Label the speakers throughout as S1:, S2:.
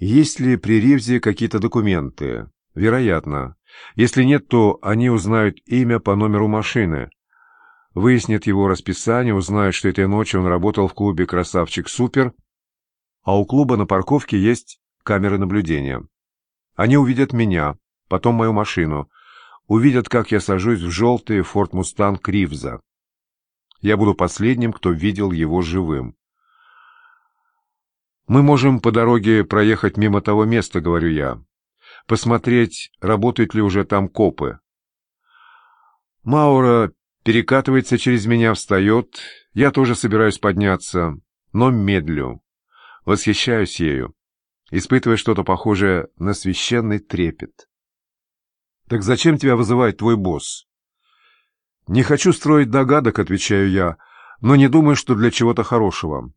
S1: Есть ли при Ривзе какие-то документы? Вероятно. Если нет, то они узнают имя по номеру машины. Выяснят его расписание, узнают, что этой ночью он работал в клубе «Красавчик Супер», а у клуба на парковке есть камеры наблюдения. Они увидят меня, потом мою машину, увидят, как я сажусь в желтый «Форд Мустанг» Ривза. Я буду последним, кто видел его живым. Мы можем по дороге проехать мимо того места, говорю я. Посмотреть, работают ли уже там копы. Маура перекатывается через меня, встает. Я тоже собираюсь подняться, но медлю. Восхищаюсь ею, испытывая что-то похожее на священный трепет. «Так зачем тебя вызывает твой босс?» «Не хочу строить догадок», — отвечаю я, «но не думаю, что для чего-то хорошего.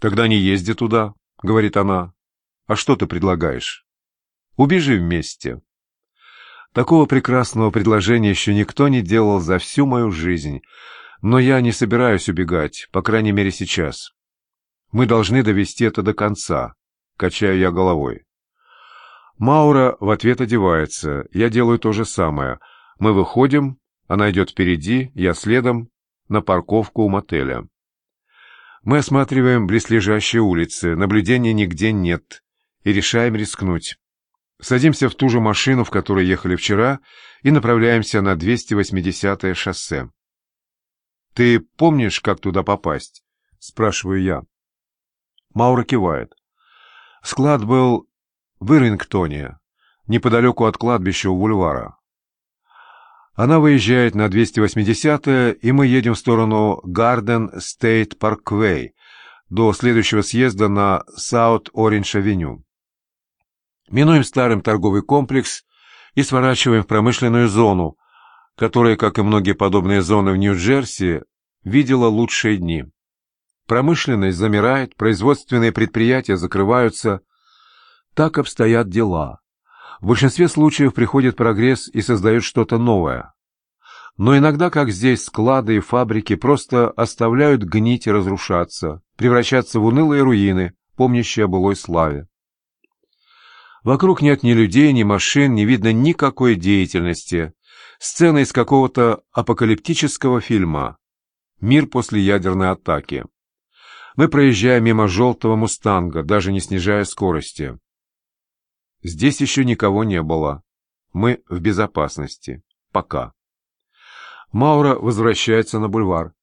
S1: «Тогда не езди туда», — говорит она. «А что ты предлагаешь?» «Убежи вместе». Такого прекрасного предложения еще никто не делал за всю мою жизнь, но я не собираюсь убегать, по крайней мере сейчас. Мы должны довести это до конца, качаю я головой. Маура в ответ одевается, я делаю то же самое. Мы выходим, она идет впереди, я следом, на парковку у мотеля. Мы осматриваем близлежащие улицы, наблюдения нигде нет, и решаем рискнуть. Садимся в ту же машину, в которой ехали вчера, и направляемся на 280-е шоссе. «Ты помнишь, как туда попасть?» — спрашиваю я. Маура кивает. Склад был в Ирвингтоне, неподалеку от кладбища у бульвара. Она выезжает на 280-е, и мы едем в сторону Гарден Стейт Парквей до следующего съезда на Саут-Ориндж-авеню. Минуем старый торговый комплекс и сворачиваем в промышленную зону, которая, как и многие подобные зоны в Нью-Джерси, видела лучшие дни. Промышленность замирает, производственные предприятия закрываются. Так обстоят дела. В большинстве случаев приходит прогресс и создает что-то новое. Но иногда, как здесь, склады и фабрики просто оставляют гнить и разрушаться, превращаться в унылые руины, помнящие о былой славе. Вокруг нет ни людей, ни машин, не видно никакой деятельности. Сцена из какого-то апокалиптического фильма. Мир после ядерной атаки. Мы проезжаем мимо желтого «Мустанга», даже не снижая скорости. Здесь еще никого не было. Мы в безопасности. Пока. Маура возвращается на бульвар.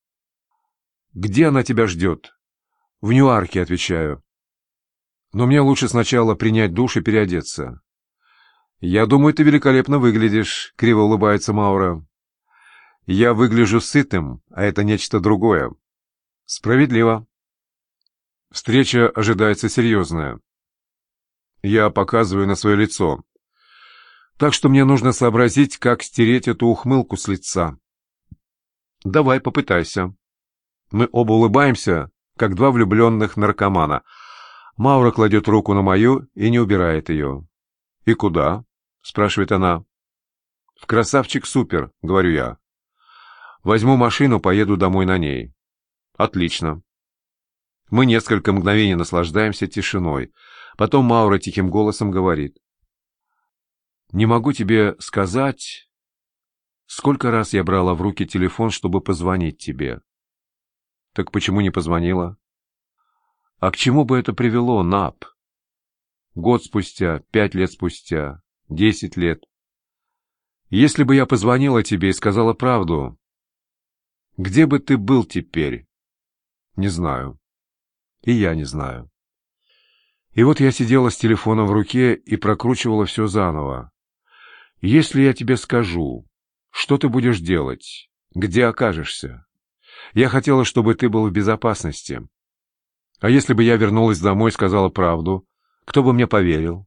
S1: «Где она тебя ждет?» «В Ньюарке», — отвечаю. «Но мне лучше сначала принять душ и переодеться». «Я думаю, ты великолепно выглядишь», — криво улыбается Маура. «Я выгляжу сытым, а это нечто другое». «Справедливо». Встреча ожидается серьезная. Я показываю на свое лицо. Так что мне нужно сообразить, как стереть эту ухмылку с лица. Давай, попытайся. Мы оба улыбаемся, как два влюбленных наркомана. Маура кладет руку на мою и не убирает ее. «И куда?» — спрашивает она. «В красавчик супер», — говорю я. «Возьму машину, поеду домой на ней». «Отлично». Мы несколько мгновений наслаждаемся тишиной. Потом Маура тихим голосом говорит. «Не могу тебе сказать, сколько раз я брала в руки телефон, чтобы позвонить тебе». «Так почему не позвонила?» «А к чему бы это привело, Нап?» «Год спустя, пять лет спустя, десять лет. Если бы я позвонила тебе и сказала правду, где бы ты был теперь?» «Не знаю. И я не знаю». И вот я сидела с телефоном в руке и прокручивала все заново. Если я тебе скажу, что ты будешь делать, где окажешься? Я хотела, чтобы ты был в безопасности. А если бы я вернулась домой и сказала правду, кто бы мне поверил?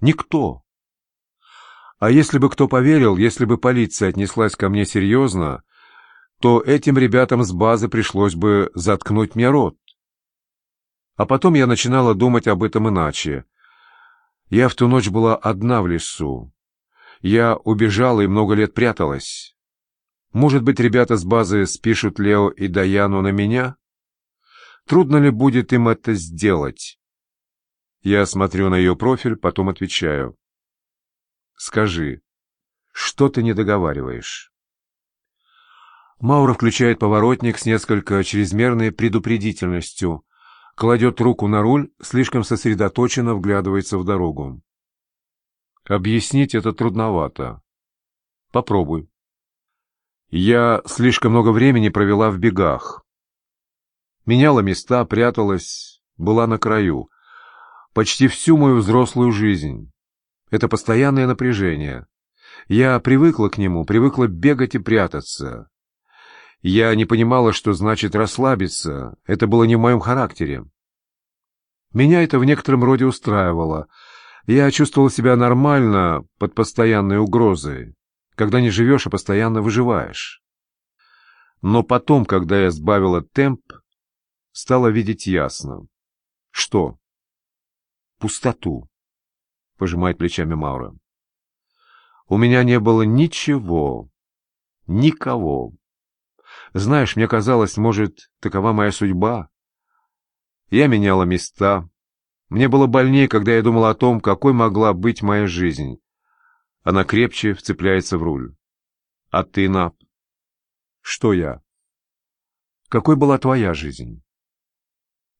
S1: Никто. А если бы кто поверил, если бы полиция отнеслась ко мне серьезно, то этим ребятам с базы пришлось бы заткнуть мне рот. А потом я начинала думать об этом иначе. Я в ту ночь была одна в лесу. Я убежала и много лет пряталась. Может быть, ребята с базы спишут Лео и Даяну на меня? Трудно ли будет им это сделать? Я смотрю на ее профиль, потом отвечаю. «Скажи, что ты не договариваешь?» Маура включает поворотник с несколько чрезмерной предупредительностью, кладет руку на руль, слишком сосредоточенно вглядывается в дорогу. Объяснить это трудновато. Попробуй. Я слишком много времени провела в бегах. Меняла места, пряталась, была на краю. Почти всю мою взрослую жизнь. Это постоянное напряжение. Я привыкла к нему, привыкла бегать и прятаться. Я не понимала, что значит расслабиться. Это было не в моем характере. Меня это в некотором роде устраивало. Я чувствовал себя нормально под постоянной угрозой, когда не живешь, а постоянно выживаешь. Но потом, когда я сбавила темп, стало видеть ясно. Что? Пустоту, пожимает плечами Маура. У меня не было ничего, никого. Знаешь, мне казалось, может, такова моя судьба. Я меняла места. Мне было больнее, когда я думала о том, какой могла быть моя жизнь. Она крепче вцепляется в руль. А ты, Нап? Что я? Какой была твоя жизнь?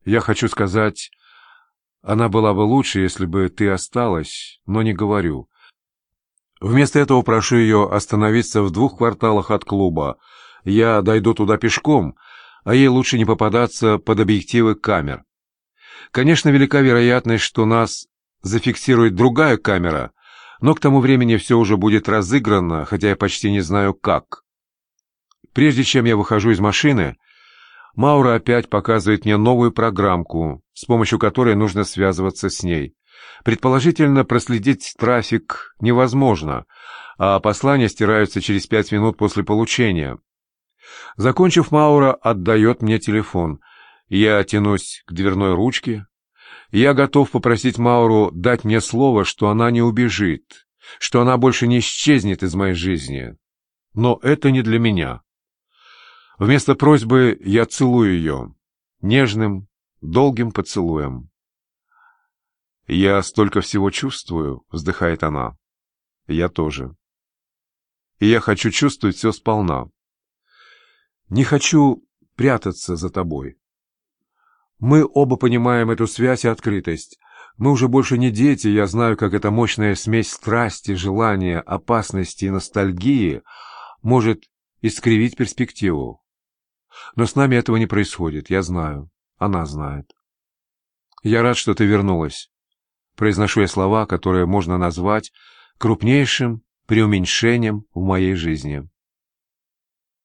S1: Я хочу сказать, она была бы лучше, если бы ты осталась, но не говорю. Вместо этого прошу ее остановиться в двух кварталах от клуба. Я дойду туда пешком, а ей лучше не попадаться под объективы камер. Конечно, велика вероятность, что нас зафиксирует другая камера, но к тому времени все уже будет разыграно, хотя я почти не знаю как. Прежде чем я выхожу из машины, Маура опять показывает мне новую программку, с помощью которой нужно связываться с ней. Предположительно, проследить трафик невозможно, а послания стираются через пять минут после получения. Закончив, Маура отдает мне телефон. Я тянусь к дверной ручке. Я готов попросить Мауру дать мне слово, что она не убежит, что она больше не исчезнет из моей жизни. Но это не для меня. Вместо просьбы я целую ее. Нежным, долгим поцелуем. «Я столько всего чувствую», — вздыхает она. «Я тоже. И я хочу чувствовать все сполна. Не хочу прятаться за тобой. Мы оба понимаем эту связь и открытость. Мы уже больше не дети, я знаю, как эта мощная смесь страсти, желания, опасности и ностальгии может искривить перспективу. Но с нами этого не происходит, я знаю. Она знает. Я рад, что ты вернулась. Произношу я слова, которые можно назвать крупнейшим преуменьшением в моей жизни.